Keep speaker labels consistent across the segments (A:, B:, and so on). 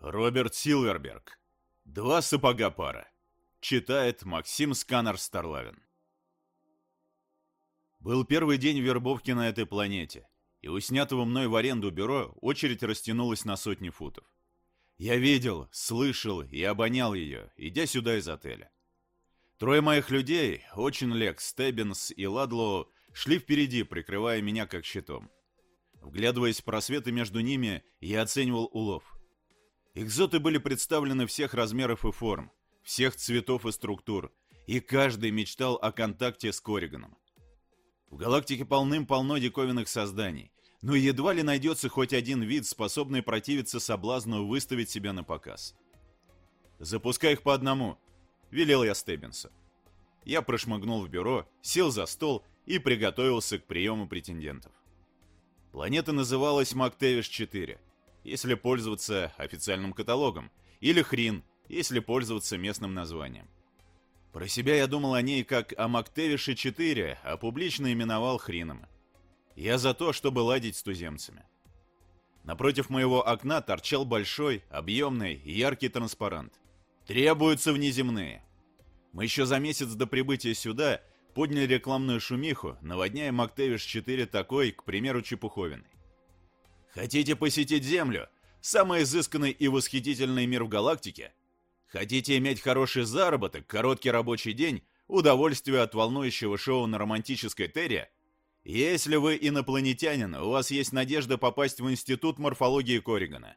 A: Роберт Силверберг. Два сапога пара. Читает Максим Сканер Старлавин. Был первый день вербовки на этой планете, и у снятого мной в аренду бюро очередь растянулась на сотни футов. Я видел, слышал и обонял ее, идя сюда из отеля. Трое моих людей, Очинлек, Стеббинс и Ладлоу, шли впереди, прикрывая меня как щитом. Вглядываясь в просветы между ними, я оценивал улов. Экзоты были представлены всех размеров и форм, всех цветов и структур, и каждый мечтал о контакте с Корриганом. В галактике полным-полно диковинных созданий, но едва ли найдется хоть один вид, способный противиться соблазну выставить себя на показ. «Запускай их по одному», — велел я Стеббинсу. Я прошмыгнул в бюро, сел за стол и приготовился к приему претендентов. Планета называлась Мактевиш-4, если пользоваться официальным каталогом, или Хрин, если пользоваться местным названием. Про себя я думал о ней как о Мактевише-4, а публично именовал Хрином. Я за то, чтобы ладить с туземцами. Напротив моего окна торчал большой, объемный яркий транспарант. Требуются внеземные. Мы еще за месяц до прибытия сюда подняли рекламную шумиху, наводняя Мактевиш-4 такой, к примеру, чепуховиной. Хотите посетить Землю? Самый изысканный и восхитительный мир в галактике? Хотите иметь хороший заработок, короткий рабочий день, удовольствие от волнующего шоу на романтической Терре? Если вы инопланетянин, у вас есть надежда попасть в Институт морфологии Корригана.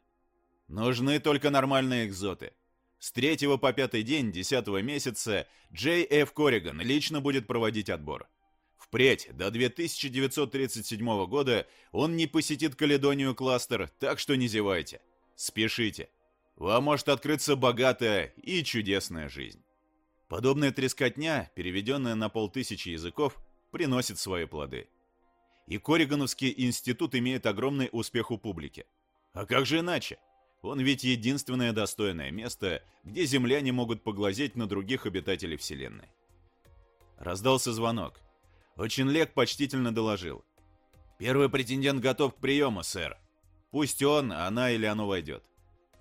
A: Нужны только нормальные экзоты – с 3 по 5 день 10 месяца Джей Ф. Корриган лично будет проводить отбор. Впредь, до 2937 года, он не посетит Каледонию кластер, так что не зевайте. Спешите. Вам может открыться богатая и чудесная жизнь. Подобная трескотня, переведенная на полтысячи языков, приносит свои плоды. И Корригановский институт имеет огромный успех у публики. А как же иначе? Он ведь единственное достойное место, где земляне могут поглазеть на других обитателей Вселенной. Раздался звонок. Очень Лек почтительно доложил. «Первый претендент готов к приему, сэр. Пусть он, она или оно войдет».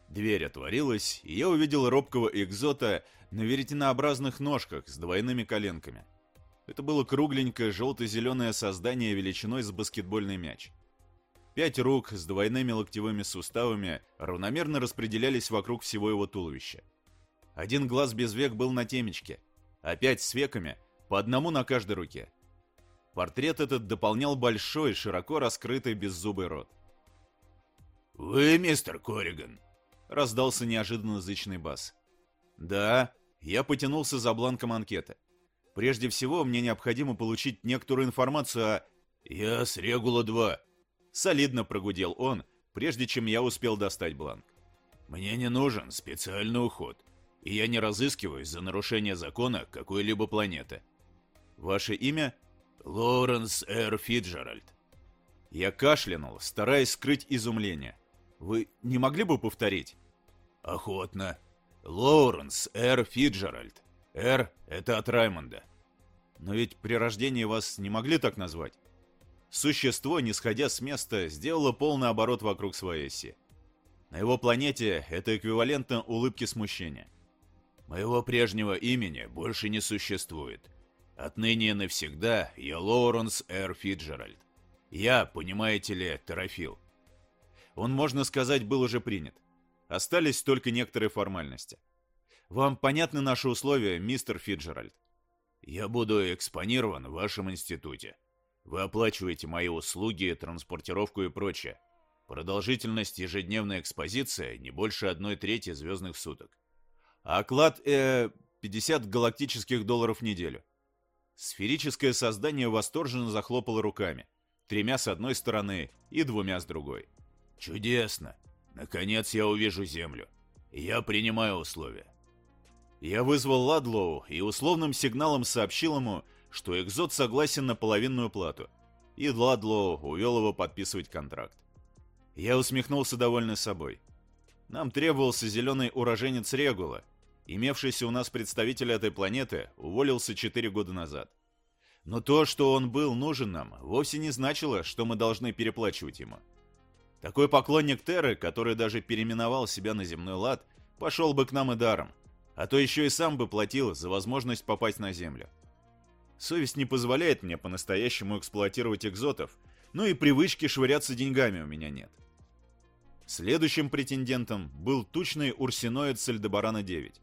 A: Дверь отворилась, и я увидел робкого экзота на веретенообразных ножках с двойными коленками. Это было кругленькое желто-зеленое создание величиной с баскетбольный мяч. Пять рук с двойными локтевыми суставами равномерно распределялись вокруг всего его туловища. Один глаз без век был на темечке, а пять с веками по одному на каждой руке. Портрет этот дополнял большой, широко раскрытый беззубый рот. «Вы мистер Корриган?» — раздался неожиданно зычный бас. «Да», — я потянулся за бланком анкеты. «Прежде всего, мне необходимо получить некоторую информацию о...» «Я с Регула-2», Солидно прогудел он, прежде чем я успел достать бланк. «Мне не нужен специальный уход, и я не разыскиваюсь за нарушение закона какой-либо планеты». «Ваше имя?» «Лоуренс Р. Фиджеральд». Я кашлянул, стараясь скрыть изумление. «Вы не могли бы повторить?» «Охотно. Лоуренс Р. Фиджеральд. Р — это от Раймонда». «Но ведь при рождении вас не могли так назвать?» Существо, не сходя с места, сделало полный оборот вокруг своей оси. На его планете это эквивалентно улыбке смущения. «Моего прежнего имени больше не существует. Отныне навсегда я Лоуренс Р. Фиджеральд. Я, понимаете ли, терафил». Он, можно сказать, был уже принят. Остались только некоторые формальности. «Вам понятны наши условия, мистер Фиджеральд?» «Я буду экспонирован в вашем институте», вы оплачиваете мои услуги, транспортировку и прочее. Продолжительность ежедневной экспозиции не больше одной трети звездных суток. А оклад, э, 50 галактических долларов в неделю. Сферическое создание восторженно захлопало руками, тремя с одной стороны и двумя с другой. «Чудесно! Наконец я увижу Землю. Я принимаю условия». Я вызвал Ладлоу и условным сигналом сообщил ему, что Экзот согласен на половинную плату, и Ладлоу увел его подписывать контракт. Я усмехнулся довольный собой. Нам требовался зеленый уроженец Регула. Имевшийся у нас представитель этой планеты уволился 4 года назад. Но то, что он был нужен нам, вовсе не значило, что мы должны переплачивать ему. Такой поклонник Терры, который даже переименовал себя на земной лад, пошел бы к нам и даром, а то еще и сам бы платил за возможность попасть на Землю. Совесть не позволяет мне по-настоящему эксплуатировать экзотов, но и привычки швыряться деньгами у меня нет. Следующим претендентом был тучный урсиноид Сальдебарана-9.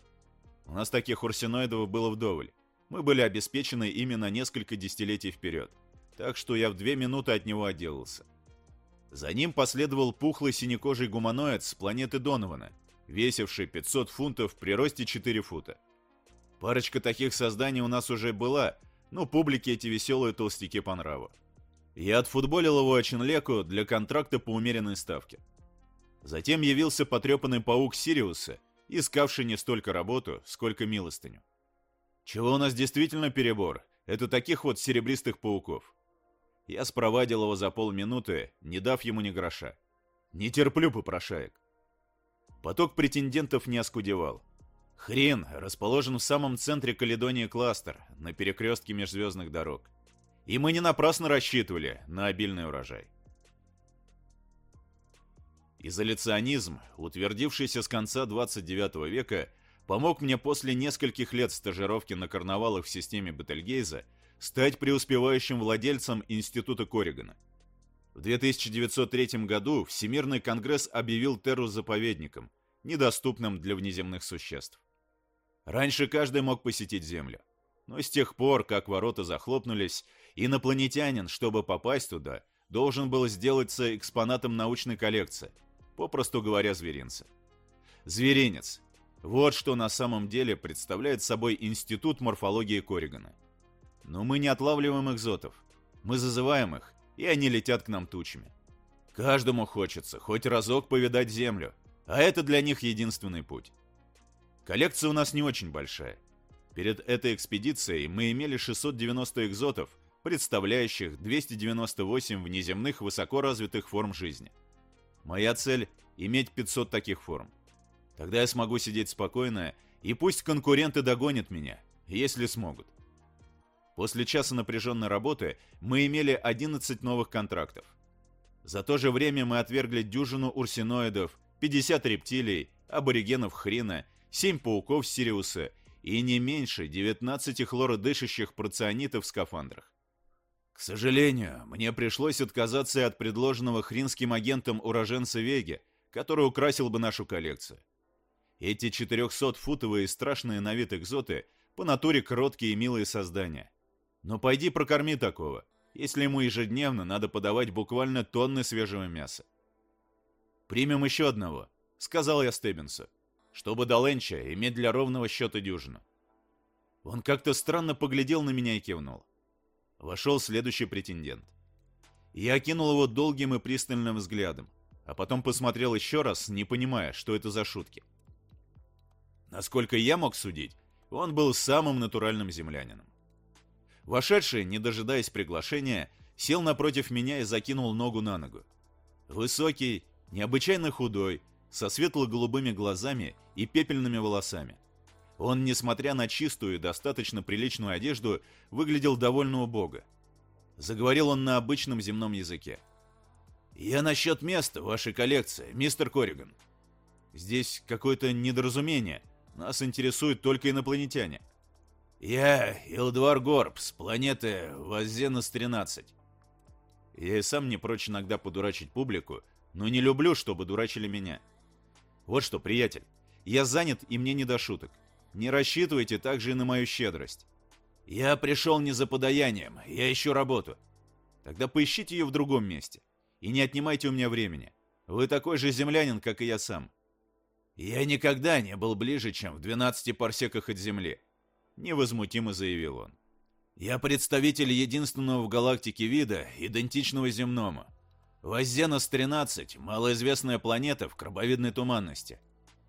A: У нас таких урсиноидов было вдоволь. Мы были обеспечены ими на несколько десятилетий вперед, так что я в две минуты от него отделался. За ним последовал пухлый синекожий гуманоид с планеты Донована, весивший 500 фунтов при росте 4 фута. Парочка таких созданий у нас уже была, но публике эти веселые толстяки по нраву. Я отфутболил его Очинлеку для контракта по умеренной ставке. Затем явился потрепанный паук Сириуса, искавший не столько работу, сколько милостыню. Чего у нас действительно перебор, это таких вот серебристых пауков. Я спровадил его за полминуты, не дав ему ни гроша. Не терплю попрошаек. Поток претендентов не оскудевал. Хрен расположен в самом центре Каледонии кластер, на перекрестке межзвездных дорог. И мы не напрасно рассчитывали на обильный урожай. Изоляционизм, утвердившийся с конца 29 века, помог мне после нескольких лет стажировки на карнавалах в системе Бетельгейза стать преуспевающим владельцем Института Корригана. В 2903 году Всемирный конгресс объявил Терру заповедником, недоступным для внеземных существ. Раньше каждый мог посетить Землю. Но с тех пор, как ворота захлопнулись, инопланетянин, чтобы попасть туда, должен был сделаться экспонатом научной коллекции, попросту говоря, зверинца. Зверинец. Вот что на самом деле представляет собой Институт морфологии Корригана. Но мы не отлавливаем экзотов. Мы зазываем их, и они летят к нам тучами. Каждому хочется хоть разок повидать Землю, а это для них единственный путь. Коллекция у нас не очень большая. Перед этой экспедицией мы имели 690 экзотов, представляющих 298 внеземных высокоразвитых форм жизни. Моя цель – иметь 500 таких форм. Тогда я смогу сидеть спокойно, и пусть конкуренты догонят меня, если смогут. После часа напряженной работы мы имели 11 новых контрактов. За то же время мы отвергли дюжину урсиноидов, 50 рептилий, аборигенов хрена, 7 пауков Сириуса и не меньше 19 хлородышащих проционитов в скафандрах. К сожалению, мне пришлось отказаться от предложенного хринским агентом уроженца Веги, который украсил бы нашу коллекцию. Эти 400-футовые страшные на вид экзоты по натуре кроткие и милые создания – но пойди прокорми такого, если ему ежедневно надо подавать буквально тонны свежего мяса. «Примем еще одного», — сказал я Стеббинсу, чтобы до Ленча иметь для ровного счета дюжину. Он как-то странно поглядел на меня и кивнул. Вошел следующий претендент. Я окинул его долгим и пристальным взглядом, а потом посмотрел еще раз, не понимая, что это за шутки. Насколько я мог судить, он был самым натуральным землянином. Вошедший, не дожидаясь приглашения, сел напротив меня и закинул ногу на ногу. Высокий, необычайно худой, со светло-голубыми глазами и пепельными волосами. Он, несмотря на чистую и достаточно приличную одежду, выглядел довольно убого. Заговорил он на обычном земном языке. «Я насчет места вашей коллекции, мистер Корриган. Здесь какое-то недоразумение. Нас интересуют только инопланетяне. «Я Илдвар Горб с планеты Воззенос-13». Я и сам не прочь иногда подурачить публику, но не люблю, чтобы дурачили меня. Вот что, приятель, я занят и мне не до шуток. Не рассчитывайте также и на мою щедрость. Я пришел не за подаянием, я ищу работу. Тогда поищите ее в другом месте. И не отнимайте у меня времени. Вы такой же землянин, как и я сам. Я никогда не был ближе, чем в 12 парсеках от Земли невозмутимо заявил он. «Я представитель единственного в галактике вида, идентичного земному. Воззенос-13 – малоизвестная планета в крабовидной туманности.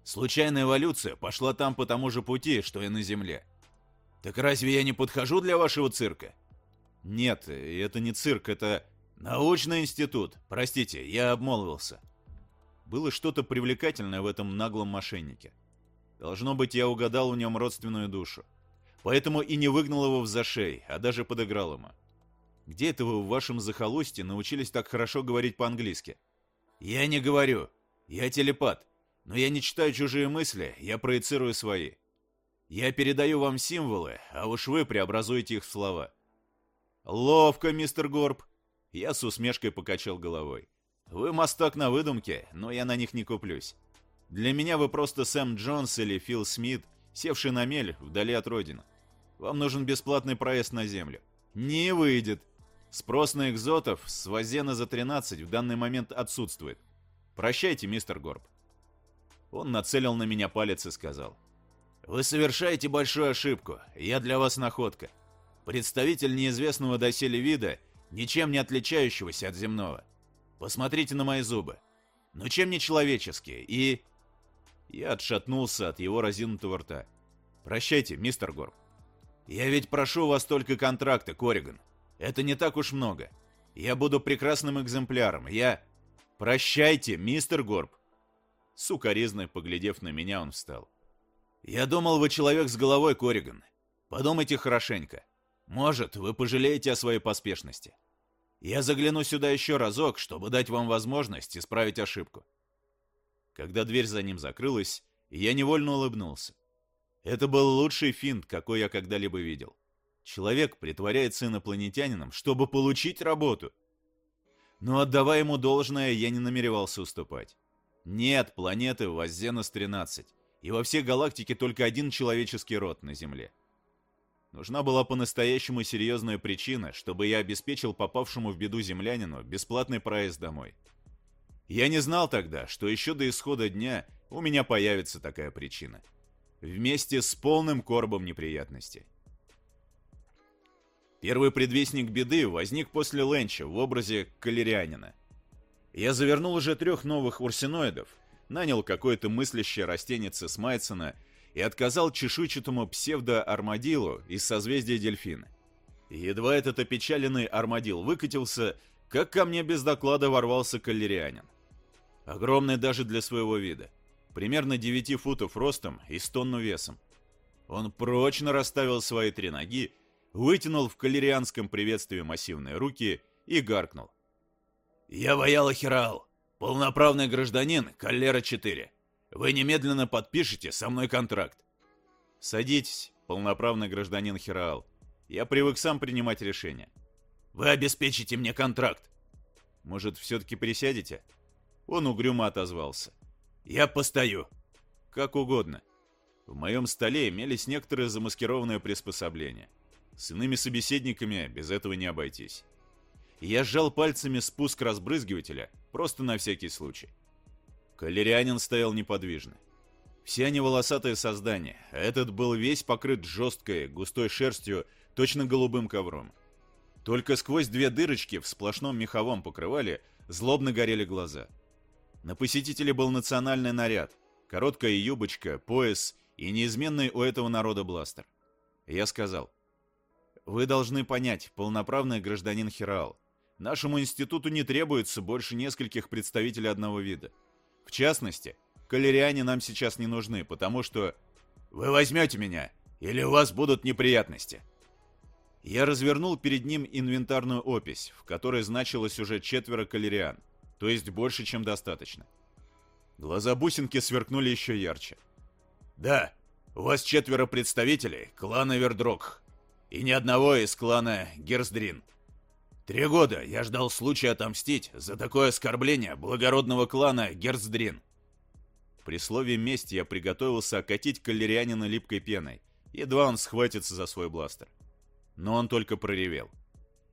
A: Случайная эволюция пошла там по тому же пути, что и на Земле. Так разве я не подхожу для вашего цирка?» «Нет, это не цирк, это научный институт. Простите, я обмолвился». Было что-то привлекательное в этом наглом мошеннике. Должно быть, я угадал в нем родственную душу. Поэтому и не выгнал его в зашей, а даже подыграл ему. Где это вы в вашем захолустье научились так хорошо говорить по-английски? Я не говорю. Я телепат. Но я не читаю чужие мысли, я проецирую свои. Я передаю вам символы, а уж вы преобразуете их в слова. Ловко, мистер Горб. Я с усмешкой покачал головой. Вы мастак на выдумке, но я на них не куплюсь. Для меня вы просто Сэм Джонс или Фил Смит, севший на мель вдали от родины. Вам нужен бесплатный проезд на землю. Не выйдет. Спрос на экзотов с Вазена за 13 в данный момент отсутствует. Прощайте, мистер Горб. Он нацелил на меня палец и сказал. «Вы совершаете большую ошибку. Я для вас находка. Представитель неизвестного доселе вида, ничем не отличающегося от земного. Посмотрите на мои зубы. Ну чем не человеческие? И...» Я отшатнулся от его разинутого рта. «Прощайте, мистер Горб. Я ведь прошу вас только контракта, Кориган. Это не так уж много. Я буду прекрасным экземпляром. Я... Прощайте, мистер Горб. Сукоризно поглядев на меня, он встал. «Я думал, вы человек с головой, Кориган. Подумайте хорошенько. Может, вы пожалеете о своей поспешности. Я загляну сюда еще разок, чтобы дать вам возможность исправить ошибку». Когда дверь за ним закрылась, я невольно улыбнулся. Это был лучший финт, какой я когда-либо видел. Человек притворяется инопланетянином, чтобы получить работу. Но отдавая ему должное, я не намеревался уступать. Нет планеты в Воззенос-13, и во всей галактике только один человеческий род на Земле. Нужна была по-настоящему серьезная причина, чтобы я обеспечил попавшему в беду землянину бесплатный проезд домой. Я не знал тогда, что еще до исхода дня у меня появится такая причина. Вместе с полным коробом неприятностей. Первый предвестник беды возник после Ленча в образе калерианина. Я завернул уже трех новых урсиноидов, нанял какое-то мыслящее растенице с Майцена и отказал чешуйчатому псевдо-армадилу из созвездия Дельфина. Едва этот опечаленный армадил выкатился, как ко мне без доклада ворвался каллерианин. Огромный даже для своего вида. Примерно 9 футов ростом и 100 тонну весом. Он прочно расставил свои три ноги, вытянул в калерианском приветствии массивные руки и гаркнул. «Я Ваяла Хирал, полноправный гражданин Каллера-4. Вы немедленно подпишете со мной контракт». «Садитесь, полноправный гражданин Хираал. Я привык сам принимать решения». «Вы обеспечите мне контракт». «Может, все-таки присядете?» Он угрюмо отозвался. «Я постою». «Как угодно». В моем столе имелись некоторые замаскированные приспособления. С иными собеседниками без этого не обойтись. Я сжал пальцами спуск разбрызгивателя, просто на всякий случай. Калерианин стоял неподвижно. Все они волосатые создания, этот был весь покрыт жесткой, густой шерстью, точно голубым ковром. Только сквозь две дырочки в сплошном меховом покрывале злобно горели глаза. На посетителе был национальный наряд, короткая юбочка, пояс и неизменный у этого народа бластер. Я сказал, «Вы должны понять, полноправный гражданин Хираал, Нашему институту не требуется больше нескольких представителей одного вида. В частности, калериане нам сейчас не нужны, потому что... Вы возьмете меня, или у вас будут неприятности. Я развернул перед ним инвентарную опись, в которой значилось уже четверо калериан, то есть больше, чем достаточно. Глаза бусинки сверкнули еще ярче. «Да, у вас четверо представителей клана Вердрок, и ни одного из клана Герсдрин», Три года я ждал случая отомстить за такое оскорбление благородного клана Герцдрин. При слове «месть» я приготовился окатить калерианина липкой пеной, едва он схватится за свой бластер. Но он только проревел.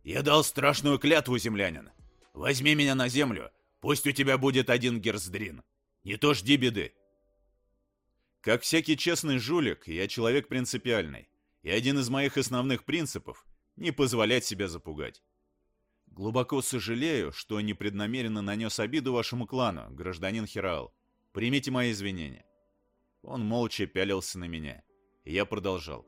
A: «Я дал страшную клятву, землянин! Возьми меня на землю, пусть у тебя будет один Герцдрин. Не то жди беды!» Как всякий честный жулик, я человек принципиальный, и один из моих основных принципов — не позволять себя запугать. Глубоко сожалею, что непреднамеренно нанес обиду вашему клану, гражданин Хираал. Примите мои извинения. Он молча пялился на меня. Я продолжал.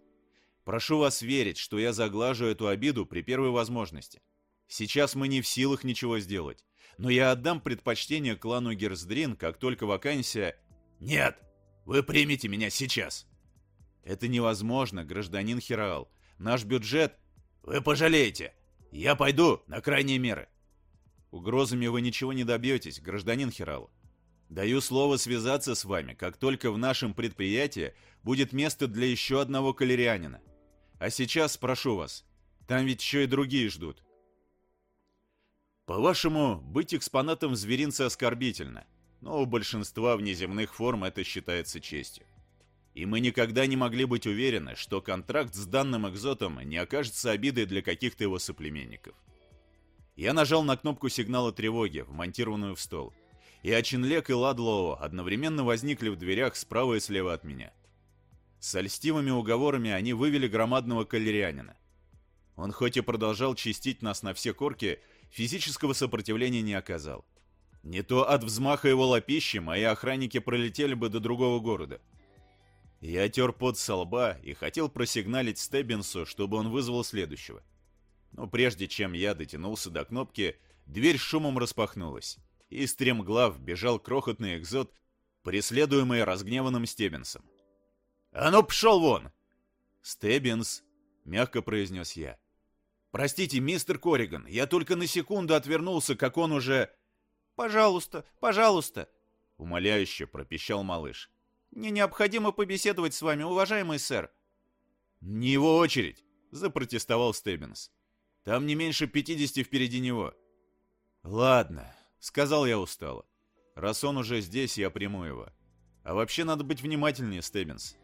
A: Прошу вас верить, что я заглажу эту обиду при первой возможности. Сейчас мы не в силах ничего сделать. Но я отдам предпочтение клану Герздрин, как только вакансия... Нет! Вы примите меня сейчас! Это невозможно, гражданин Хираал. Наш бюджет... Вы пожалеете! Я пойду на крайние меры. Угрозами вы ничего не добьетесь, гражданин Хирал. Даю слово связаться с вами, как только в нашем предприятии будет место для еще одного калерианина. А сейчас прошу вас, там ведь еще и другие ждут. По-вашему, быть экспонатом в зверинце оскорбительно, но у большинства внеземных форм это считается честью. И мы никогда не могли быть уверены, что контракт с данным экзотом не окажется обидой для каких-то его соплеменников. Я нажал на кнопку сигнала тревоги, вмонтированную в стол, и Ачинлек и Ладлоу одновременно возникли в дверях справа и слева от меня. С льстивыми уговорами они вывели громадного калерянина. Он хоть и продолжал чистить нас на все корки, физического сопротивления не оказал. Не то от взмаха его лапищи мои охранники пролетели бы до другого города. Я тер пот со лба и хотел просигналить Стеббинсу, чтобы он вызвал следующего. Но прежде чем я дотянулся до кнопки, дверь шумом распахнулась, и стремглав бежал крохотный экзот, преследуемый разгневанным Стеббинсом. «А ну, пшел вон!» «Стеббинс», — мягко произнес я. «Простите, мистер Корриган, я только на секунду отвернулся, как он уже...»
B: «Пожалуйста, пожалуйста!»
A: — умоляюще пропищал малыш.
B: «Мне необходимо побеседовать с вами, уважаемый сэр».
A: «Не его очередь!» — запротестовал Стеббинс. «Там не меньше пятидесяти впереди него». «Ладно», — сказал я устало. «Раз он уже здесь, я приму его. А вообще надо быть внимательнее, Стеббинс».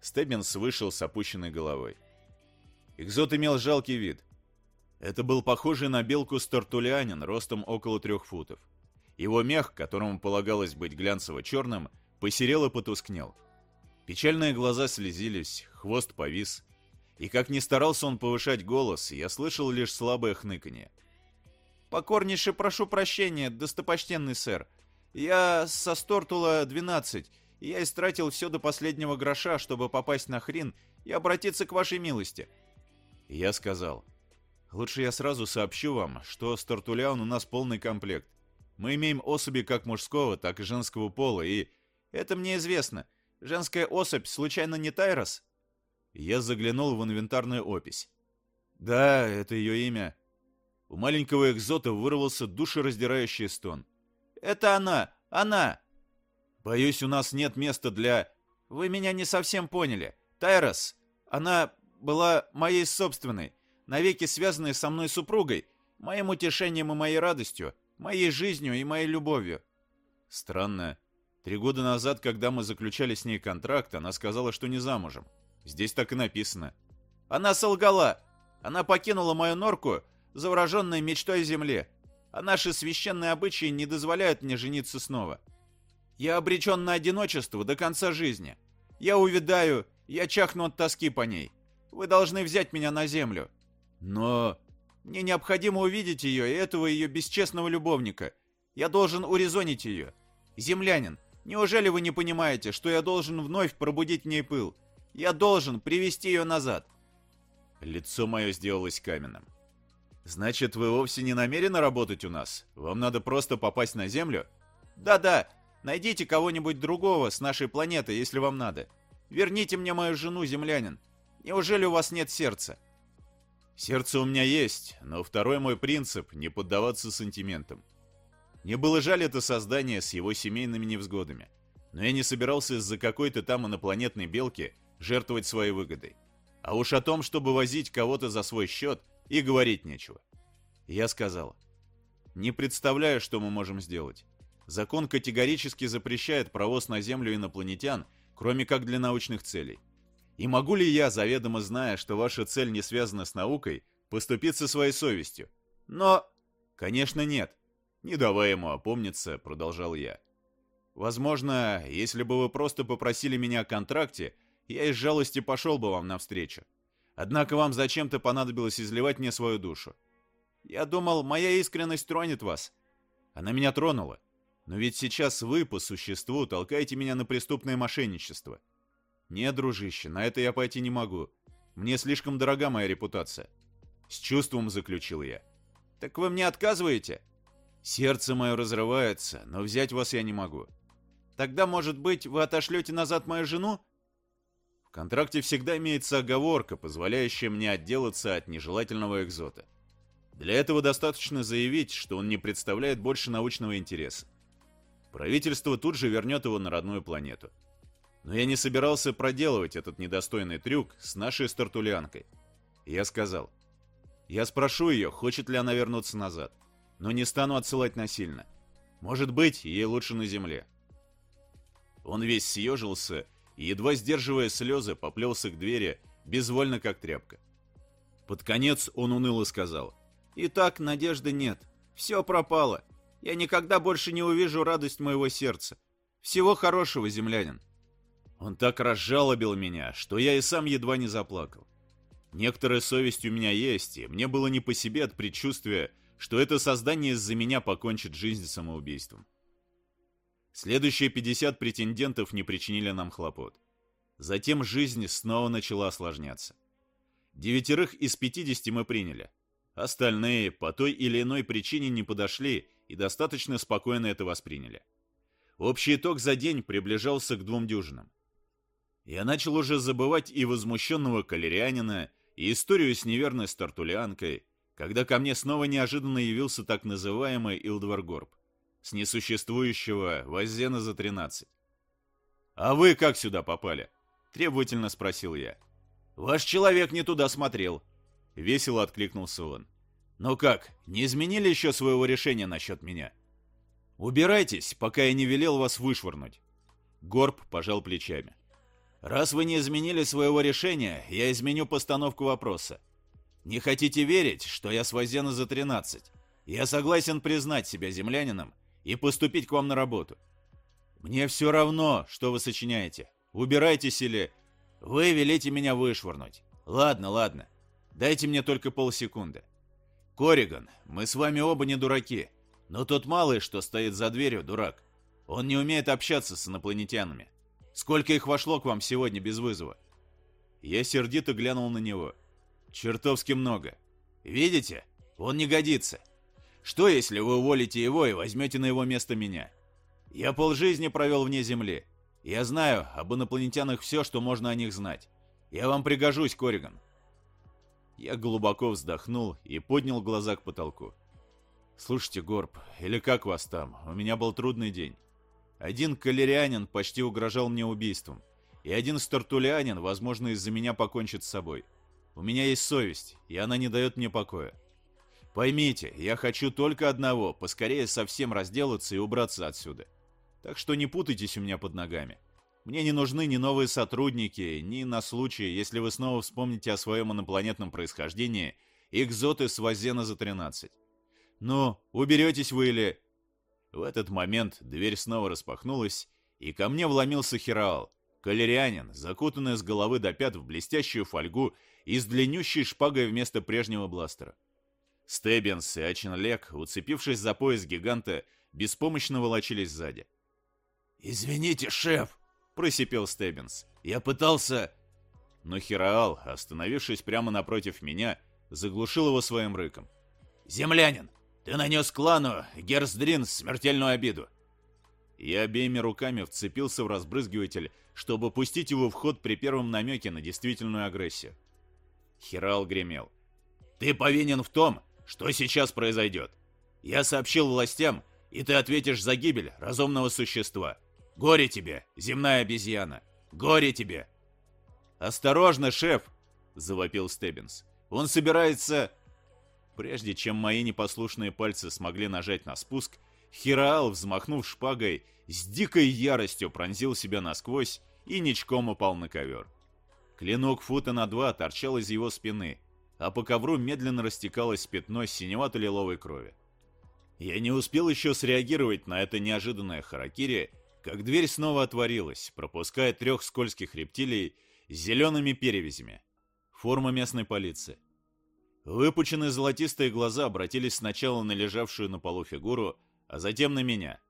A: Стеббинс вышел с опущенной головой. Экзот имел жалкий вид. Это был похожий на белку стартулянин ростом около трех футов. Его мех, которому полагалось быть глянцево-черным, посерел и потускнел. Печальные глаза слезились, хвост повис. И как ни старался он повышать голос, я слышал лишь слабое хныканье.
B: «Покорнейше прошу прощения, достопочтенный сэр. Я со Стортула 12, и я истратил все до последнего гроша, чтобы попасть на хрен и обратиться к вашей милости».
A: Я сказал, «Лучше я сразу сообщу вам, что с Тортуляун у нас полный комплект. Мы имеем особи как мужского, так и женского пола, и...»
B: «Это мне известно. Женская особь случайно не Тайрос?»
A: Я заглянул в инвентарную опись. «Да, это ее имя». У маленького экзота вырвался душераздирающий стон.
B: «Это она! Она!»
A: «Боюсь, у нас нет места для...»
B: «Вы меня не совсем поняли. Тайрос, она была моей собственной, навеки связанной со мной супругой, моим утешением и моей радостью, моей жизнью и моей любовью».
A: Странно. Три года назад, когда мы заключали с ней контракт, она сказала, что не замужем. Здесь так и написано.
B: Она солгала. Она покинула мою норку, завороженная мечтой о земле. А наши священные обычаи не дозволяют мне жениться снова. Я обречен на одиночество до конца жизни. Я увядаю, я чахну от тоски по ней. Вы должны взять меня на землю.
A: Но...
B: Мне необходимо увидеть ее и этого ее бесчестного любовника. Я должен урезонить ее. Землянин, неужели вы не понимаете, что я должен вновь пробудить в ней пыл? Я должен привести ее назад.
A: Лицо мое сделалось каменным. Значит, вы вовсе не намерены работать у нас? Вам надо просто попасть на Землю?
B: Да-да, найдите кого-нибудь другого с нашей планеты, если вам надо. Верните мне мою жену, землянин. Неужели у вас нет сердца?
A: Сердце у меня есть, но второй мой принцип — не поддаваться сантиментам. Мне было жаль это создание с его семейными невзгодами, но я не собирался из-за какой-то там инопланетной белки жертвовать своей выгодой. А уж о том, чтобы возить кого-то за свой счет, и говорить нечего. Я сказал, не представляю, что мы можем сделать. Закон категорически запрещает провоз на Землю инопланетян, кроме как для научных целей. И могу ли я, заведомо зная, что ваша цель не связана с наукой, поступиться своей совестью? Но... Конечно, нет. Не давая ему опомниться, продолжал я. Возможно, если бы вы просто попросили меня о контракте, я из жалости пошел бы вам навстречу. Однако вам зачем-то понадобилось изливать мне свою душу. Я думал, моя искренность тронет вас. Она меня тронула. Но ведь сейчас вы, по существу, толкаете меня на преступное мошенничество. «Нет, дружище, на это я пойти не могу. Мне слишком дорога моя репутация». С чувством заключил я.
B: «Так вы мне отказываете?»
A: «Сердце мое разрывается, но взять вас я не могу».
B: «Тогда, может быть, вы отошлете назад мою жену?»
A: В контракте всегда имеется оговорка, позволяющая мне отделаться от нежелательного экзота. Для этого достаточно заявить, что он не представляет больше научного интереса. Правительство тут же вернет его на родную планету. Но я не собирался проделывать этот недостойный трюк с нашей стартулянкой. Я сказал, я спрошу ее, хочет ли она вернуться назад, но не стану отсылать насильно. Может быть, ей лучше на земле. Он весь съежился и, едва сдерживая слезы, поплелся к двери, безвольно как тряпка. Под конец он уныло сказал, «Итак, надежды нет. Все пропало. Я никогда больше не увижу радость моего сердца. Всего хорошего, землянин». Он так разжалобил меня, что я и сам едва не заплакал. Некоторая совесть у меня есть, и мне было не по себе от предчувствия, что это создание из-за меня покончит жизнь самоубийством. Следующие 50 претендентов не причинили нам хлопот. Затем жизнь снова начала осложняться. Девятерых из 50 мы приняли. Остальные по той или иной причине не подошли и достаточно спокойно это восприняли. Общий итог за день приближался к двум дюжинам. Я начал уже забывать и возмущенного калерианина, и историю с неверной стартулянкой, когда ко мне снова неожиданно явился так называемый Илдваргорб, с несуществующего Воззена за 13. «А вы как сюда попали?» — требовательно спросил я. «Ваш человек не туда смотрел», — весело откликнулся он. «Ну как, не изменили еще своего решения насчет меня?» «Убирайтесь, пока я не велел вас вышвырнуть». Горб пожал плечами. «Раз вы не изменили своего решения, я изменю постановку вопроса. Не хотите верить, что я с Возена за 13? Я согласен признать себя землянином и поступить к вам на работу. Мне все равно, что вы сочиняете. Убирайтесь или... Вы велите меня вышвырнуть. Ладно, ладно. Дайте мне только полсекунды. Кориган, мы с вами оба не дураки. Но тот малый, что стоит за дверью, дурак. Он не умеет общаться с инопланетянами. Сколько их вошло к вам сегодня без вызова? Я сердито глянул на него. Чертовски много. Видите? Он не годится. Что, если вы уволите его и возьмете на его место меня? Я полжизни провел вне Земли. Я знаю об инопланетянах все, что можно о них знать. Я вам пригожусь, Кориган. Я глубоко вздохнул и поднял глаза к потолку. Слушайте, Горб, или как вас там? У меня был трудный день. Один калерианин почти угрожал мне убийством, и один стартулянин, возможно, из-за меня покончит с собой. У меня есть совесть, и она не дает мне покоя. Поймите, я хочу только одного, поскорее совсем разделаться и убраться отсюда. Так что не путайтесь у меня под ногами. Мне не нужны ни новые сотрудники, ни на случай, если вы снова вспомните о своем инопланетном происхождении, экзоты с Вазена за 13. Ну, уберетесь вы или... В этот момент дверь снова распахнулась, и ко мне вломился Хираал, калерианин, закутанный с головы до пят в блестящую фольгу и с длиннющей шпагой вместо прежнего бластера. Стеббинс и Аченлек, уцепившись за пояс гиганта, беспомощно волочились сзади. «Извините, шеф!» — просипел Стеббинс. «Я пытался...» Но Хираал, остановившись прямо напротив меня, заглушил его своим рыком. «Землянин, ты нанес клану Герсдрин смертельную обиду!» Я обеими руками вцепился в разбрызгиватель, чтобы пустить его в ход при первом намеке на действительную агрессию. Хирал гремел. «Ты повинен в том, что сейчас произойдет? Я сообщил властям, и ты ответишь за гибель разумного существа. Горе тебе, земная обезьяна! Горе тебе!» «Осторожно, шеф!» — завопил Стеббинс. «Он собирается...» Прежде чем мои непослушные пальцы смогли нажать на спуск, Хираал, взмахнув шпагой, с дикой яростью пронзил себя насквозь и ничком упал на ковер. Клинок фута на два торчал из его спины, а по ковру медленно растекалось пятно синевато-лиловой крови. Я не успел еще среагировать на это неожиданное харакири, как дверь снова отворилась, пропуская трех скользких рептилий с зелеными перевязями. Форма местной полиции. Выпученные золотистые глаза обратились сначала на лежавшую на полу фигуру, а затем на меня.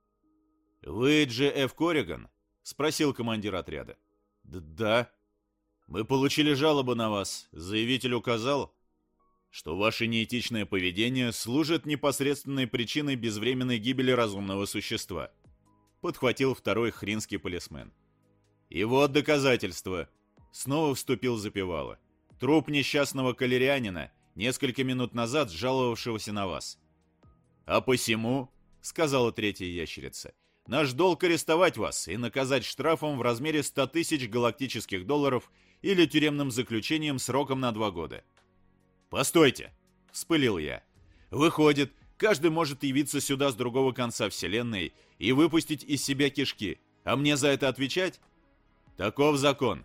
A: «Вы Дж. Ф. Корриган?» — спросил командир отряда. «Да». «Мы получили жалобу на вас. Заявитель указал, что ваше неэтичное поведение служит непосредственной причиной безвременной гибели разумного существа», подхватил второй хринский полисмен. «И вот доказательство!» Снова вступил Запевало. «Труп несчастного калерианина несколько минут назад жаловавшегося на вас. А посему, сказала третья ящерица, наш долг арестовать вас и наказать штрафом в размере 100 тысяч галактических долларов или тюремным заключением сроком на два года. «Постойте!» — вспылил я. «Выходит, каждый может явиться сюда с другого конца Вселенной и выпустить из себя кишки, а мне за это отвечать? Таков закон.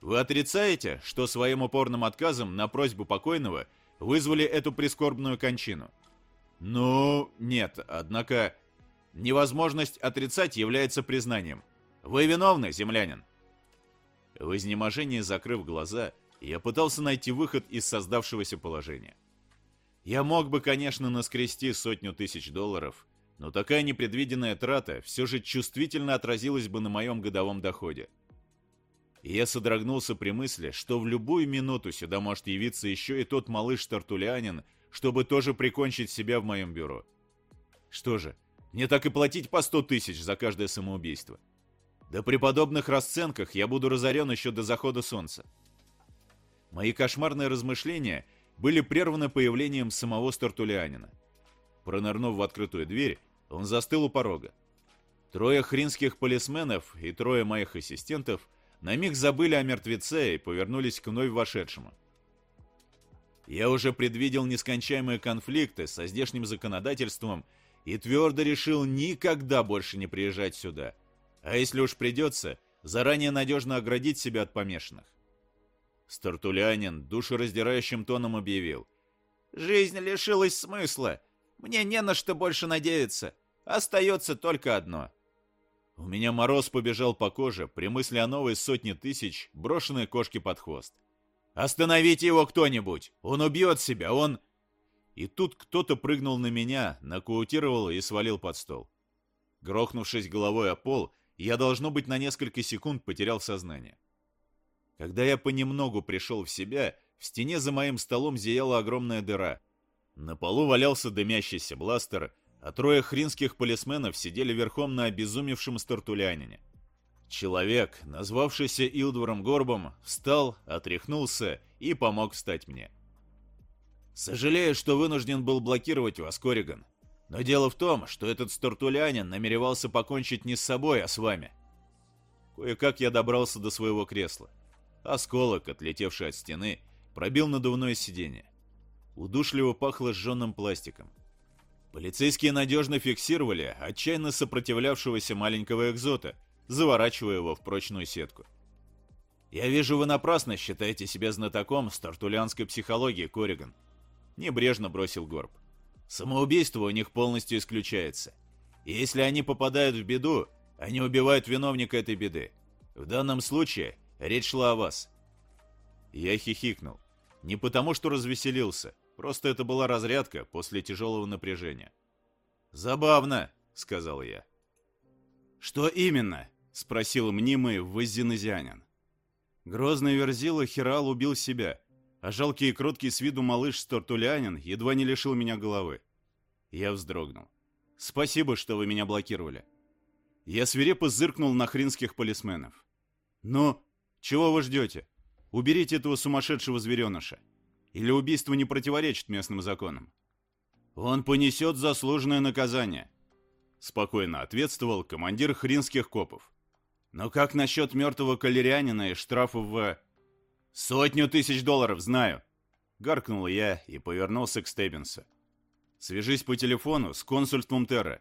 A: Вы отрицаете, что своим упорным отказом на просьбу покойного вызвали эту прискорбную кончину? Ну, нет, однако... Невозможность отрицать является признанием. Вы виновны, землянин. В изнеможении закрыв глаза, я пытался найти выход из создавшегося положения. Я мог бы, конечно, наскрести сотню тысяч долларов, но такая непредвиденная трата все же чувствительно отразилась бы на моем годовом доходе. И я содрогнулся при мысли, что в любую минуту сюда может явиться еще и тот малыш-тартулянин, чтобы тоже прикончить себя в моем бюро. Что же, мне так и платить по сто тысяч за каждое самоубийство. Да при подобных расценках я буду разорен еще до захода солнца. Мои кошмарные размышления были прерваны появлением самого Стартулианина. Пронырнув в открытую дверь, он застыл у порога. Трое хринских полисменов и трое моих ассистентов на миг забыли о мертвеце и повернулись к вновь вошедшему. Я уже предвидел нескончаемые конфликты со здешним законодательством и твердо решил никогда больше не приезжать сюда – а если уж придется, заранее надежно оградить себя от помешанных. Стартулянин душераздирающим тоном объявил. «Жизнь лишилась смысла. Мне не на что больше надеяться. Остается только одно». У меня мороз побежал по коже при мысли о новой сотне тысяч, брошенной кошке под хвост. «Остановите его кто-нибудь! Он убьет себя, он...» И тут кто-то прыгнул на меня, нокаутировал и свалил под стол. Грохнувшись головой о пол, я, должно быть, на несколько секунд потерял сознание. Когда я понемногу пришел в себя, в стене за моим столом зияла огромная дыра. На полу валялся дымящийся бластер, а трое хринских полисменов сидели верхом на обезумевшем стартулянине. Человек, назвавшийся Илдвором Горбом, встал, отряхнулся и помог встать мне. «Сожалею, что вынужден был блокировать вас, Кориган», но дело в том, что этот стартулянин намеревался покончить не с собой, а с вами. Кое-как я добрался до своего кресла. Осколок, отлетевший от стены, пробил надувное сиденье. Удушливо пахло сжженным пластиком. Полицейские надежно фиксировали отчаянно сопротивлявшегося маленького экзота, заворачивая его в прочную сетку. «Я вижу, вы напрасно считаете себя знатоком стартулянской психологии, Кориган», — небрежно бросил Горб. Самоубийство у них полностью исключается. И если они попадают в беду, они убивают виновника этой беды. В данном случае речь шла о вас. Я хихикнул. Не потому, что развеселился, просто это была разрядка после тяжелого напряжения. «Забавно», — сказал я. «Что именно?» — спросил мнимый вазинезианин. Грозный верзила Хирал убил себя — а жалкий и кроткий с виду малыш Стортулянин едва не лишил меня головы. Я вздрогнул. «Спасибо, что вы меня блокировали». Я свирепо зыркнул на хринских полисменов. «Ну, чего вы ждете? Уберите этого сумасшедшего звереныша. Или убийство не противоречит местным законам?» «Он понесет заслуженное наказание», — спокойно ответствовал командир хринских копов. «Но как насчет мертвого калерянина и штрафов в...» «Сотню тысяч долларов, знаю!» Гаркнул я и повернулся к Стеббинсу. «Свяжись по телефону с консульством Терра.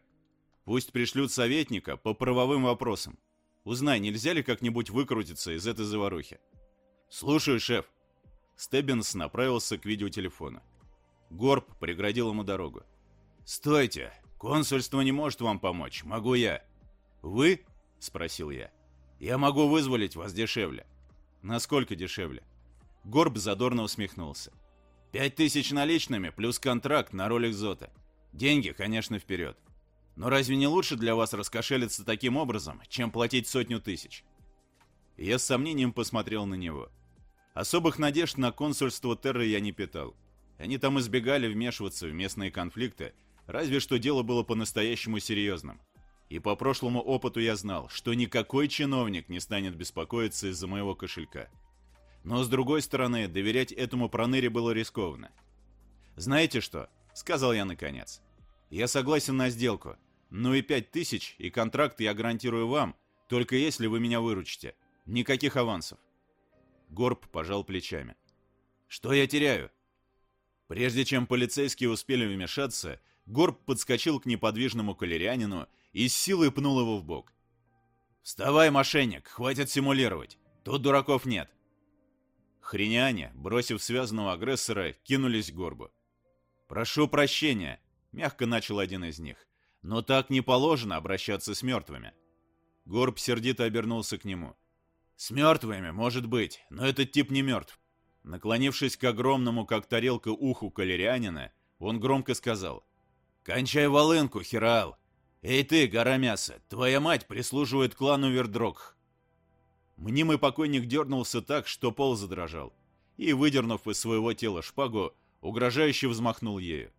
A: Пусть пришлют советника по правовым вопросам. Узнай, нельзя ли как-нибудь выкрутиться из этой заварухи». «Слушаю, шеф». Стеббинс направился к видеотелефону. Горб преградил ему дорогу. «Стойте! Консульство не может вам помочь. Могу я». «Вы?» — спросил я. «Я могу вызволить вас дешевле». Насколько дешевле? Горб задорно усмехнулся. Пять тысяч наличными плюс контракт на роль экзота. Деньги, конечно, вперед. Но разве не лучше для вас раскошелиться таким образом, чем платить сотню тысяч? Я с сомнением посмотрел на него. Особых надежд на консульство Терры я не питал. Они там избегали вмешиваться в местные конфликты, разве что дело было по-настоящему серьезным. И по прошлому опыту я знал, что никакой чиновник не станет беспокоиться из-за моего кошелька. Но с другой стороны, доверять этому проныре было рискованно. «Знаете что?» — сказал я наконец. «Я согласен на сделку. Ну и пять тысяч, и контракт я гарантирую вам, только если вы меня выручите. Никаких авансов». Горб пожал плечами. «Что я теряю?» Прежде чем полицейские успели вмешаться, Горб подскочил к неподвижному калерянину и с силой пнул его в бок. «Вставай, мошенник, хватит симулировать. Тут дураков нет». Хриняне, бросив связанного агрессора, кинулись к Горбу. «Прошу прощения», — мягко начал один из них, «но так не положено обращаться с мертвыми». Горб сердито обернулся к нему. «С мертвыми, может быть, но этот тип не мертв». Наклонившись к огромному, как тарелка, уху калерянина, он громко сказал. «Кончай волынку, Хираал! Эй ты, гора мяса, твоя мать прислуживает клану Вердрог!» Мнимый покойник дернулся так, что пол задрожал, и, выдернув из своего тела шпагу, угрожающе взмахнул ею.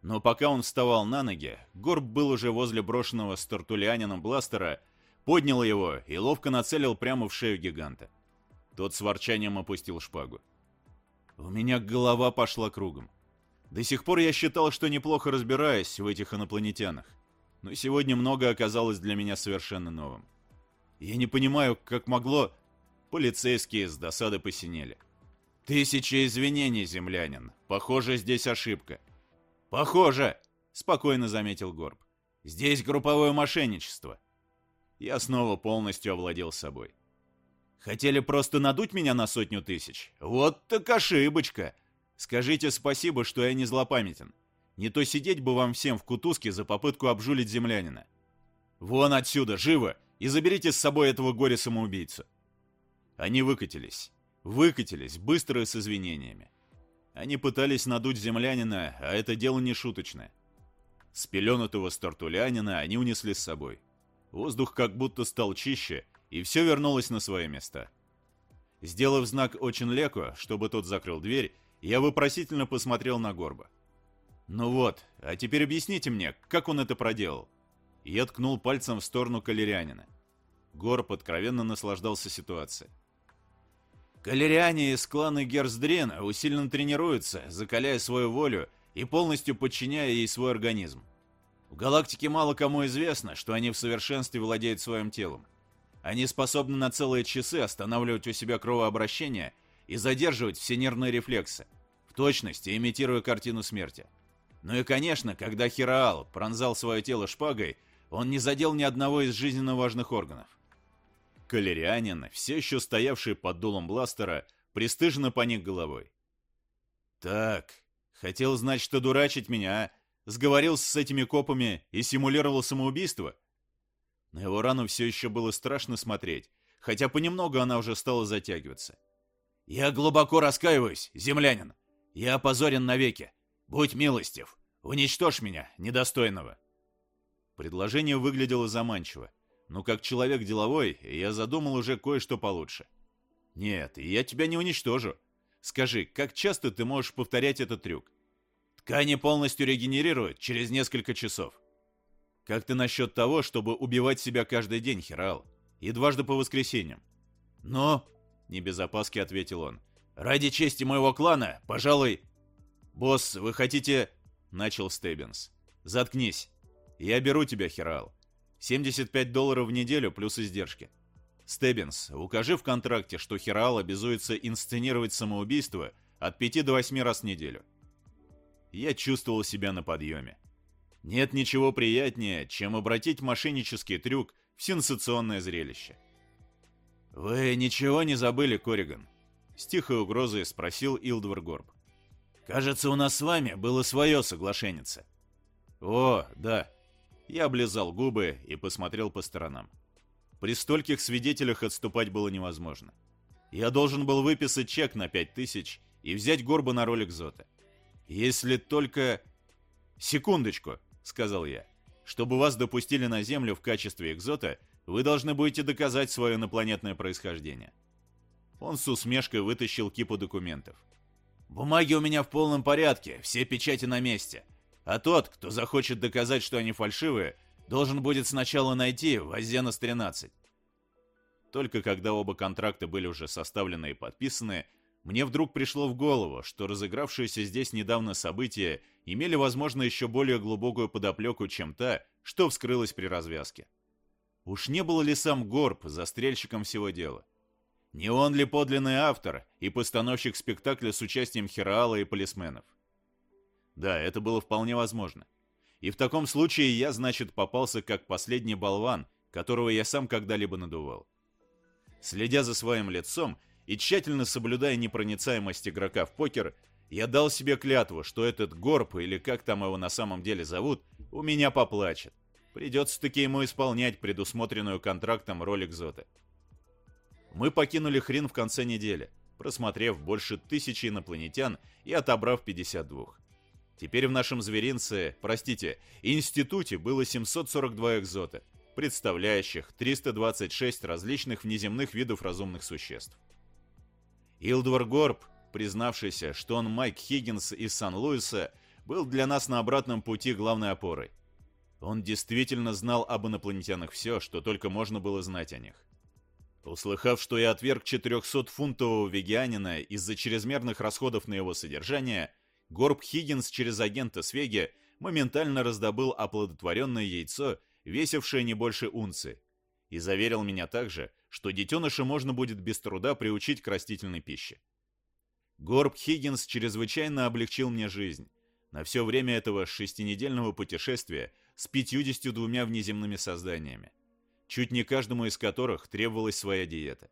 A: Но пока он вставал на ноги, Горб был уже возле брошенного с тортулианином бластера, поднял его и ловко нацелил прямо в шею гиганта. Тот с ворчанием опустил шпагу. У меня голова пошла кругом. До сих пор я считал, что неплохо разбираюсь в этих инопланетянах. Но сегодня многое оказалось для меня совершенно новым. Я не понимаю, как могло... Полицейские с досады посинели. «Тысяча извинений, землянин. Похоже, здесь ошибка». «Похоже!» — спокойно заметил Горб. «Здесь групповое мошенничество». Я снова полностью овладел собой. Хотели просто надуть меня на сотню тысяч? Вот так ошибочка. Скажите спасибо, что я не злопамятен. Не то сидеть бы вам всем в кутузке за попытку обжулить землянина. Вон отсюда, живо, и заберите с собой этого горе-самоубийцу. Они выкатились. Выкатились, быстро и с извинениями. Они пытались надуть землянина, а это дело не шуточное. Спеленутого стартулянина они унесли с собой. Воздух как будто стал чище, и все вернулось на свои места. Сделав знак очень леку, чтобы тот закрыл дверь, я вопросительно посмотрел на Горба. «Ну вот, а теперь объясните мне, как он это проделал?» Я ткнул пальцем в сторону калерянина. Горб откровенно наслаждался ситуацией. Калериане из клана Герсдрена усиленно тренируются, закаляя свою волю и полностью подчиняя ей свой организм. В галактике мало кому известно, что они в совершенстве владеют своим телом. Они способны на целые часы останавливать у себя кровообращение и задерживать все нервные рефлексы, в точности имитируя картину смерти. Ну и, конечно, когда Хираал пронзал свое тело шпагой, он не задел ни одного из жизненно важных органов. Калерианин, все еще стоявший под дулом бластера, пристыженно поник головой. «Так, хотел, значит, что дурачить меня, а? Сговорился с этими копами и симулировал самоубийство?» На его рану все еще было страшно смотреть, хотя понемногу она уже стала затягиваться. «Я глубоко раскаиваюсь, землянин. Я опозорен навеки. Будь милостив. Уничтожь меня, недостойного». Предложение выглядело заманчиво, но как человек деловой я задумал уже кое-что получше. «Нет, я тебя не уничтожу. Скажи, как часто ты можешь повторять этот трюк?» «Ткани полностью регенерируют через несколько часов. Как ты насчет того, чтобы убивать себя каждый день, Хирал? И дважды по воскресеньям? Но, не без опаски ответил он, ради чести моего клана, пожалуй... Босс, вы хотите... Начал Стеббинс. Заткнись. Я беру тебя, Хирал. 75 долларов в неделю плюс издержки. Стеббинс, укажи в контракте, что Хирал обязуется инсценировать самоубийство от 5 до 8 раз в неделю. Я чувствовал себя на подъеме. Нет ничего приятнее, чем обратить мошеннический трюк в сенсационное зрелище. «Вы ничего не забыли, Кориган?» С тихой угрозой спросил Илдвар Горб. «Кажется, у нас с вами было свое соглашенница». «О, да». Я облизал губы и посмотрел по сторонам. При стольких свидетелях отступать было невозможно. Я должен был выписать чек на пять тысяч и взять Горба на роль экзота. Если только... Секундочку, — сказал я. «Чтобы вас допустили на Землю в качестве экзота, вы должны будете доказать свое инопланетное происхождение». Он с усмешкой вытащил кипу документов. «Бумаги у меня в полном порядке, все печати на месте. А тот, кто захочет доказать, что они фальшивые, должен будет сначала найти Вазенос-13». Только когда оба контракта были уже составлены и подписаны, Мне вдруг пришло в голову, что разыгравшиеся здесь недавно события имели, возможно, еще более глубокую подоплеку, чем та, что вскрылась при развязке. Уж не был ли сам Горб застрельщиком всего дела? Не он ли подлинный автор и постановщик спектакля с участием Хераала и полисменов? Да, это было вполне возможно. И в таком случае я, значит, попался как последний болван, которого я сам когда-либо надувал. Следя за своим лицом и тщательно соблюдая непроницаемость игрока в покер, я дал себе клятву, что этот Горб, или как там его на самом деле зовут, у меня поплачет. Придется-таки ему исполнять предусмотренную контрактом роль экзота. Мы покинули Хрин в конце недели, просмотрев больше тысячи инопланетян и отобрав 52. Теперь в нашем зверинце, простите, институте было 742 экзота, представляющих 326 различных внеземных видов разумных существ. Илдвар Горб, признавшийся, что он Майк Хиггинс из Сан-Луиса, был для нас на обратном пути главной опорой. Он действительно знал об инопланетянах все, что только можно было знать о них. Услыхав, что я отверг 400-фунтового вегианина из-за чрезмерных расходов на его содержание, Горб Хиггинс через агента Свеги моментально раздобыл оплодотворенное яйцо, весившее не больше унции, и заверил меня также, что детеныша можно будет без труда приучить к растительной пище. Горб Хиггинс чрезвычайно облегчил мне жизнь. На все время этого шестинедельного путешествия с 52 внеземными созданиями чуть не каждому из которых требовалась своя диета.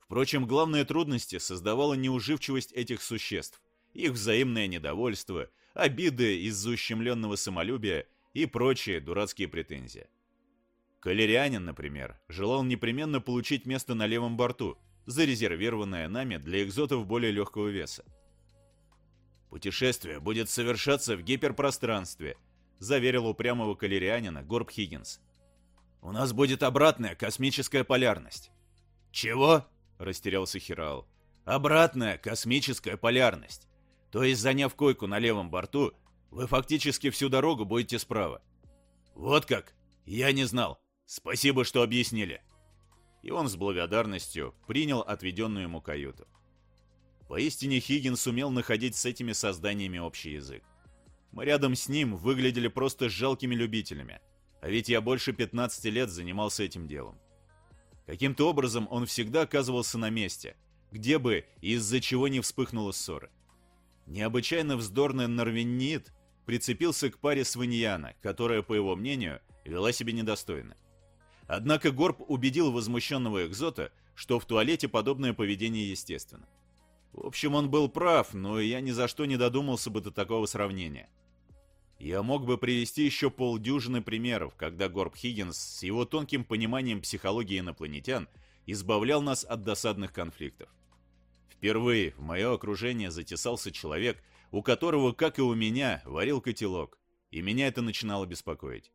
A: Впрочем, главные трудности создавала неуживчивость этих существ, их взаимное недовольство, обиды из-за ущемленного самолюбия и прочие дурацкие претензии. Калерианин, например, желал непременно получить место на левом борту, зарезервированное нами для экзотов более легкого веса. «Путешествие будет совершаться в гиперпространстве», заверил упрямого калерианина Горб Хиггинс. У нас будет обратная космическая полярность. Чего? Растерялся Хирал. Обратная космическая полярность. То есть, заняв койку на левом борту, вы фактически всю дорогу будете справа. Вот как? Я не знал. Спасибо, что объяснили. И он с благодарностью принял отведенную ему каюту. Поистине Хиггин сумел находить с этими созданиями общий язык. Мы рядом с ним выглядели просто жалкими любителями – а ведь я больше 15 лет занимался этим делом. Каким-то образом он всегда оказывался на месте, где бы и из-за чего не вспыхнула ссора. Необычайно вздорный Норвенит прицепился к паре Свиньяна, которая, по его мнению, вела себя недостойно. Однако Горб убедил возмущенного экзота, что в туалете подобное поведение естественно. В общем, он был прав, но я ни за что не додумался бы до такого сравнения. Я мог бы привести еще полдюжины примеров, когда Горб Хиггинс с его тонким пониманием психологии инопланетян избавлял нас от досадных конфликтов. Впервые в мое окружение затесался человек, у которого, как и у меня, варил котелок, и меня это начинало беспокоить.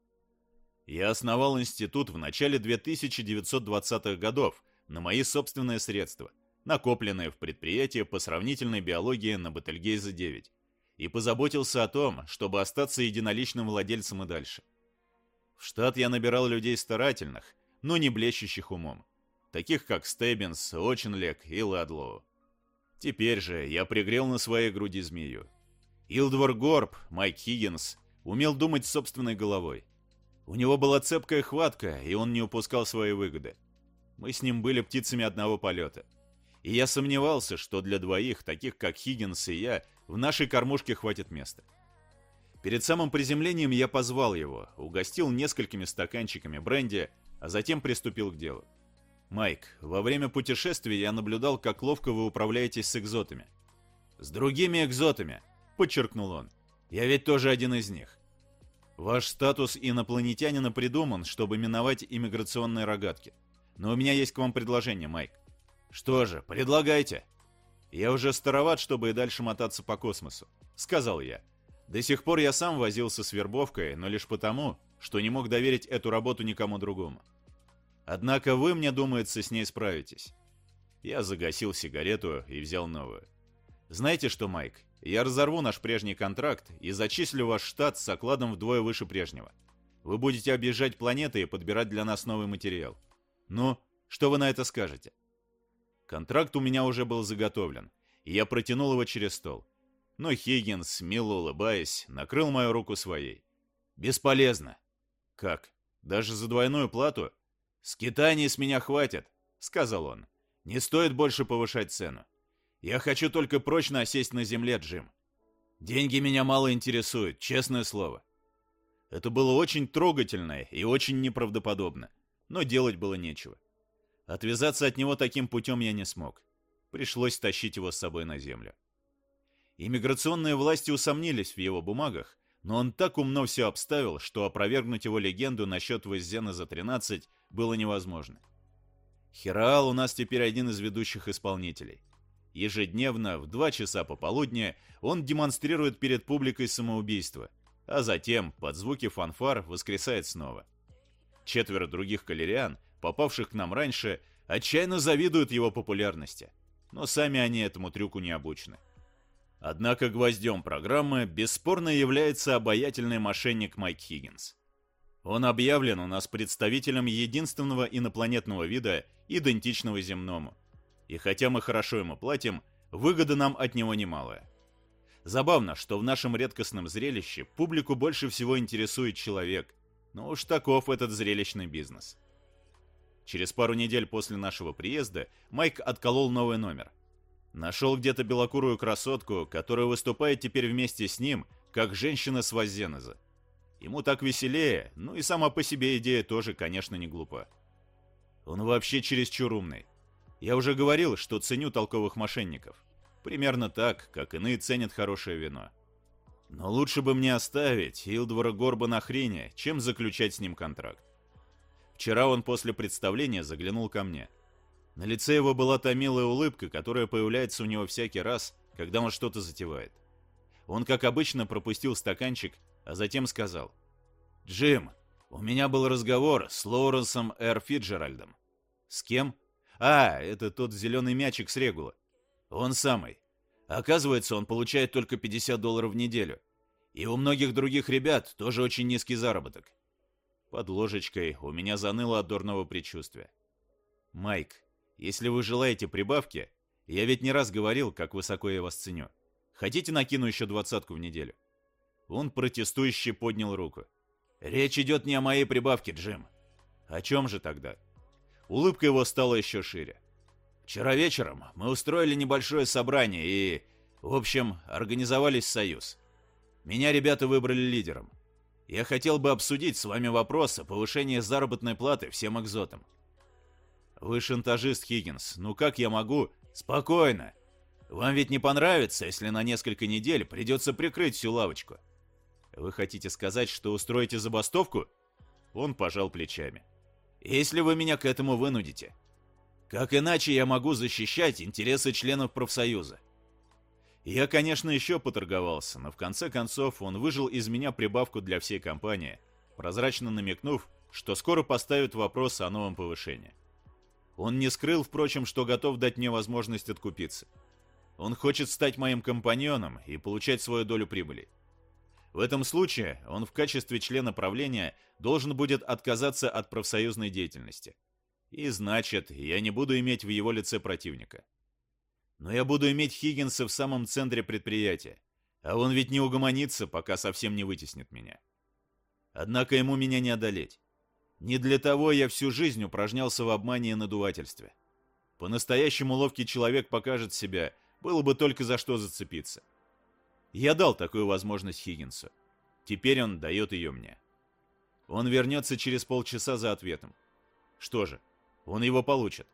A: Я основал институт в начале 2920-х годов на мои собственные средства, накопленные в предприятии по сравнительной биологии на Бетельгейзе-9 и позаботился о том, чтобы остаться единоличным владельцем и дальше. В штат я набирал людей старательных, но не блещущих умом, таких как Стеббинс, Оченлек и Ладлоу. Теперь же я пригрел на своей груди змею. Илдвор Горб, Майк Хиггинс, умел думать собственной головой. У него была цепкая хватка, и он не упускал свои выгоды. Мы с ним были птицами одного полета. И я сомневался, что для двоих, таких как Хиггинс и я, в нашей кормушке хватит места. Перед самым приземлением я позвал его, угостил несколькими стаканчиками бренди, а затем приступил к делу. «Майк, во время путешествия я наблюдал, как ловко вы управляетесь с экзотами». «С другими экзотами», — подчеркнул он. «Я ведь тоже один из них. Ваш статус инопланетянина придуман, чтобы миновать иммиграционные рогатки. Но у меня есть к вам предложение, Майк. Что же, предлагайте. «Я уже староват, чтобы и дальше мотаться по космосу», — сказал я. До сих пор я сам возился с вербовкой, но лишь потому, что не мог доверить эту работу никому другому. Однако вы, мне думается, с ней справитесь. Я загасил сигарету и взял новую. Знаете что, Майк, я разорву наш прежний контракт и зачислю ваш штат с окладом вдвое выше прежнего. Вы будете объезжать планеты и подбирать для нас новый материал. Ну, что вы на это скажете? Контракт у меня уже был заготовлен, и я протянул его через стол. Но Хиггинс, мило улыбаясь, накрыл мою руку своей. «Бесполезно». «Как? Даже за двойную плату?» «Скитаний с меня хватит», — сказал он. «Не стоит больше повышать цену. Я хочу только прочно осесть на земле, Джим. Деньги меня мало интересуют, честное слово». Это было очень трогательно и очень неправдоподобно, но делать было нечего. Отвязаться от него таким путем я не смог. Пришлось тащить его с собой на землю. Иммиграционные власти усомнились в его бумагах, но он так умно все обставил, что опровергнуть его легенду насчет Веззена за 13 было невозможно. Хираал у нас теперь один из ведущих исполнителей. Ежедневно в два часа пополудня он демонстрирует перед публикой самоубийство, а затем, под звуки фанфар, воскресает снова. Четверо других калериан, попавших к нам раньше, отчаянно завидуют его популярности, но сами они этому трюку не обучены. Однако гвоздем программы бесспорно является обаятельный мошенник Майк Хиггинс. Он объявлен у нас представителем единственного инопланетного вида, идентичного земному. И хотя мы хорошо ему платим, выгода нам от него немалая. Забавно, что в нашем редкостном зрелище публику больше всего интересует человек, но уж таков этот зрелищный бизнес. Через пару недель после нашего приезда Майк отколол новый номер – Нашел где-то белокурую красотку, которая выступает теперь вместе с ним, как женщина с Вазенеза. Ему так веселее, ну и сама по себе идея тоже, конечно, не глупа. Он вообще чересчур умный. Я уже говорил, что ценю толковых мошенников. Примерно так, как иные ценят хорошее вино. Но лучше бы мне оставить Илдвора Горба на хрене, чем заключать с ним контракт. Вчера он после представления заглянул ко мне – на лице его была та милая улыбка, которая появляется у него всякий раз, когда он что-то затевает. Он, как обычно, пропустил стаканчик, а затем сказал. «Джим, у меня был разговор с Лоуренсом Эр Фиджеральдом». «С кем?» «А, это тот зеленый мячик с регула». «Он самый. Оказывается, он получает только 50 долларов в неделю. И у многих других ребят тоже очень низкий заработок». Под ложечкой у меня заныло от дурного предчувствия. «Майк, если вы желаете прибавки, я ведь не раз говорил, как высоко я вас ценю. Хотите, накину еще двадцатку в неделю?» Он протестующе поднял руку. «Речь идет не о моей прибавке, Джим». «О чем же тогда?» Улыбка его стала еще шире. «Вчера вечером мы устроили небольшое собрание и, в общем, организовались союз. Меня ребята выбрали лидером. Я хотел бы обсудить с вами вопрос о повышении заработной платы всем экзотам. «Вы шантажист, Хиггинс. Ну как я могу...» «Спокойно. Вам ведь не понравится, если на несколько недель придется прикрыть всю лавочку». «Вы хотите сказать, что устроите забастовку?» Он пожал плечами. «Если вы меня к этому вынудите. Как иначе я могу защищать интересы членов профсоюза?» Я, конечно, еще поторговался, но в конце концов он выжил из меня прибавку для всей компании, прозрачно намекнув, что скоро поставят вопрос о новом повышении. Он не скрыл, впрочем, что готов дать мне возможность откупиться. Он хочет стать моим компаньоном и получать свою долю прибыли. В этом случае он в качестве члена правления должен будет отказаться от профсоюзной деятельности. И значит, я не буду иметь в его лице противника. Но я буду иметь Хиггинса в самом центре предприятия, а он ведь не угомонится, пока совсем не вытеснит меня. Однако ему меня не одолеть. Не для того я всю жизнь упражнялся в обмане и надувательстве. По-настоящему ловкий человек покажет себя, было бы только за что зацепиться. Я дал такую возможность Хиггинсу. Теперь он дает ее мне. Он вернется через полчаса за ответом. Что же, он его получит.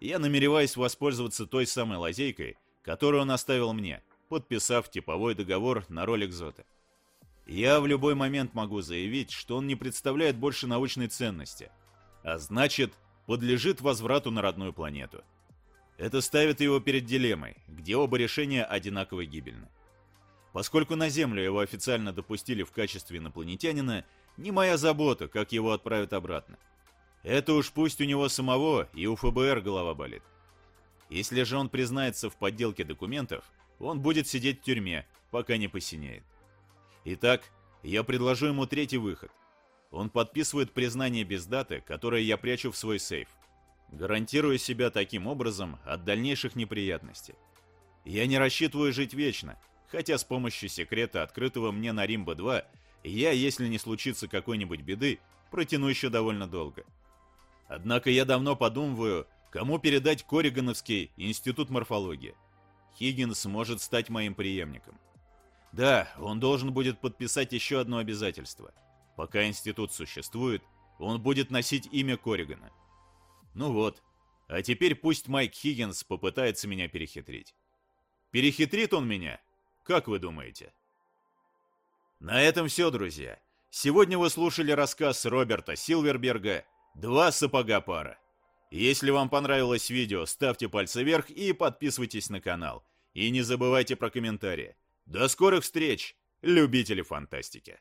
A: Я намереваюсь воспользоваться той самой лазейкой, которую он оставил мне, подписав типовой договор на роль экзота. Я в любой момент могу заявить, что он не представляет больше научной ценности, а значит, подлежит возврату на родную планету. Это ставит его перед дилеммой, где оба решения одинаково гибельны. Поскольку на Землю его официально допустили в качестве инопланетянина, не моя забота, как его отправят обратно. Это уж пусть у него самого и у ФБР голова болит. Если же он признается в подделке документов, он будет сидеть в тюрьме, пока не посинеет. Итак, я предложу ему третий выход. Он подписывает признание без даты, которое я прячу в свой сейф. Гарантируя себя таким образом от дальнейших неприятностей. Я не рассчитываю жить вечно, хотя с помощью секрета, открытого мне на Римбо-2, я, если не случится какой-нибудь беды, протяну еще довольно долго. Однако я давно подумываю, кому передать Корригановский институт морфологии. Хиггинс может стать моим преемником. Да, он должен будет подписать еще одно обязательство. Пока институт существует, он будет носить имя Корригана. Ну вот, а теперь пусть Майк Хиггинс попытается меня перехитрить. Перехитрит он меня? Как вы думаете? На этом все, друзья. Сегодня вы слушали рассказ Роберта Силверберга «Два сапога пара». Если вам понравилось видео, ставьте пальцы вверх и подписывайтесь на канал. И не забывайте про комментарии. До скорых встреч, любители фантастики!